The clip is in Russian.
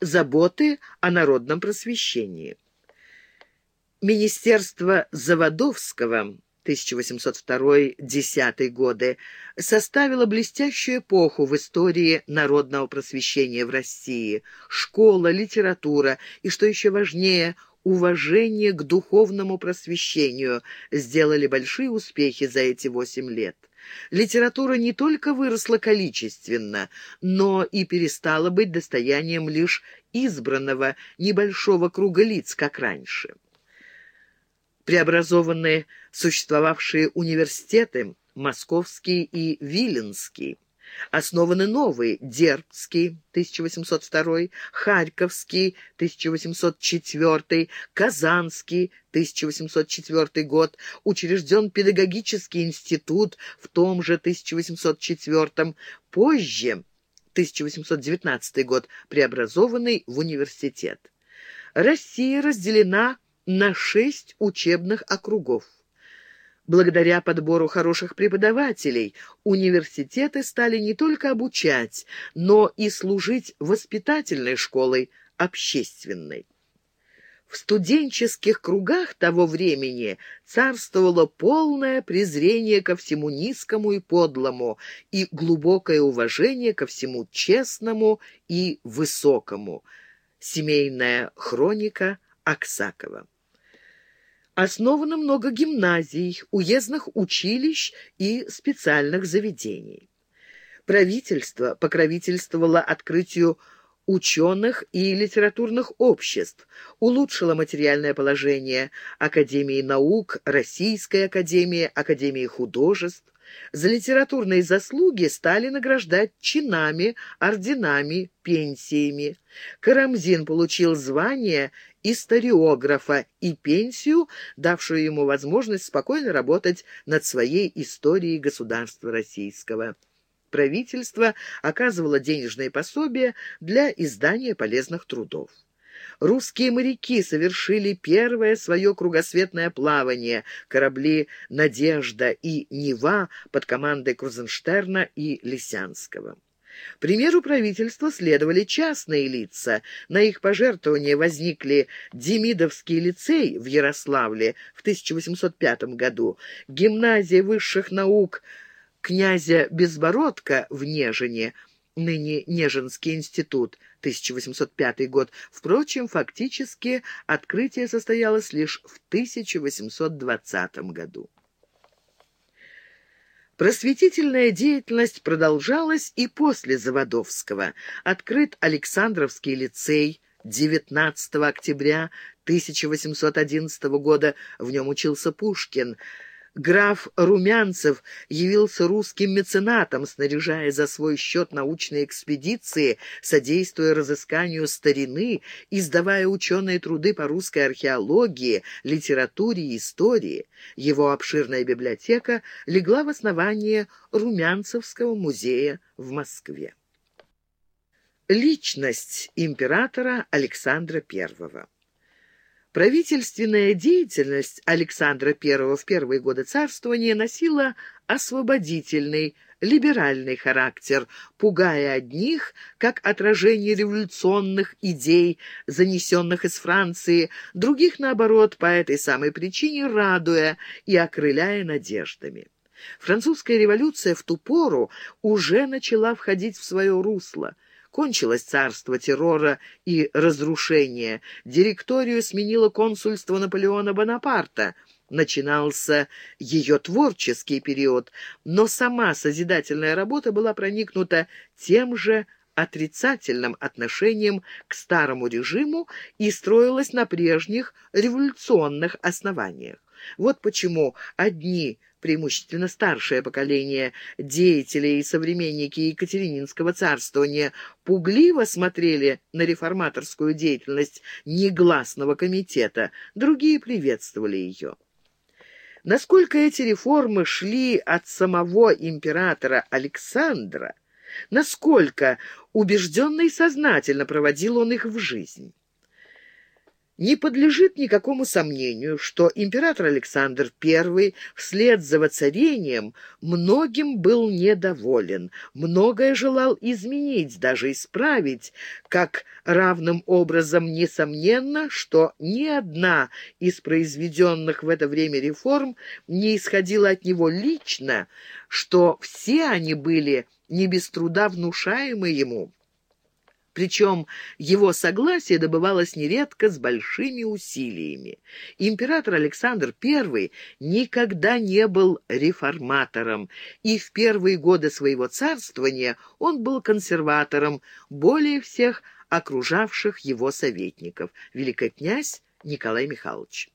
заботы о народном просвещении. Министерство Заводовского 1802-10 годы, составила блестящую эпоху в истории народного просвещения в России. Школа, литература и, что еще важнее, уважение к духовному просвещению сделали большие успехи за эти восемь лет. Литература не только выросла количественно, но и перестала быть достоянием лишь избранного небольшого круга лиц, как раньше преобразованные существовавшие университеты Московский и Виленский. Основаны новые – Дербцкий, 1802, Харьковский, 1804, Казанский, 1804 год, учрежден педагогический институт в том же 1804, позже, 1819 год, преобразованный в университет. Россия разделена на шесть учебных округов. Благодаря подбору хороших преподавателей университеты стали не только обучать, но и служить воспитательной школой, общественной. В студенческих кругах того времени царствовало полное презрение ко всему низкому и подлому и глубокое уважение ко всему честному и высокому. Семейная хроника Аксакова. Основано много гимназий, уездных училищ и специальных заведений. Правительство покровительствовало открытию ученых и литературных обществ, улучшило материальное положение Академии наук, Российской академии, Академии художеств. За литературные заслуги стали награждать чинами, орденами, пенсиями. Карамзин получил звание историографа и пенсию, давшую ему возможность спокойно работать над своей историей государства российского. Правительство оказывало денежные пособия для издания полезных трудов. Русские моряки совершили первое свое кругосветное плавание, корабли «Надежда» и «Нева» под командой Крузенштерна и Лисянского. Примеру правительства следовали частные лица. На их пожертвования возникли Демидовский лицей в Ярославле в 1805 году, гимназия высших наук князя Безбородка в Нежине, ныне Нежинский институт, 1805 год. Впрочем, фактически открытие состоялось лишь в 1820 году. Просветительная деятельность продолжалась и после Заводовского. Открыт Александровский лицей 19 октября 1811 года. В нем учился Пушкин – Граф Румянцев явился русским меценатом, снаряжая за свой счет научные экспедиции, содействуя разысканию старины, издавая ученые труды по русской археологии, литературе и истории. Его обширная библиотека легла в основание Румянцевского музея в Москве. Личность императора Александра I Правительственная деятельность Александра I в первые годы царствования носила освободительный, либеральный характер, пугая одних, как отражение революционных идей, занесенных из Франции, других, наоборот, по этой самой причине радуя и окрыляя надеждами. Французская революция в ту пору уже начала входить в свое русло – Кончилось царство террора и разрушения. Директорию сменило консульство Наполеона Бонапарта. Начинался ее творческий период, но сама созидательная работа была проникнута тем же отрицательным отношением к старому режиму и строилась на прежних революционных основаниях. Вот почему одни преимущественно старшее поколение деятелей и современники Екатерининского царствования пугливо смотрели на реформаторскую деятельность негласного комитета, другие приветствовали ее. Насколько эти реформы шли от самого императора Александра, насколько убежденно и сознательно проводил он их в жизнь. Не подлежит никакому сомнению, что император Александр I вслед за воцарением многим был недоволен, многое желал изменить, даже исправить, как равным образом несомненно, что ни одна из произведенных в это время реформ не исходила от него лично, что все они были не без труда внушаемы ему. Причем его согласие добывалось нередко с большими усилиями. Император Александр I никогда не был реформатором, и в первые годы своего царствования он был консерватором более всех окружавших его советников, великий князь Николай Михайлович.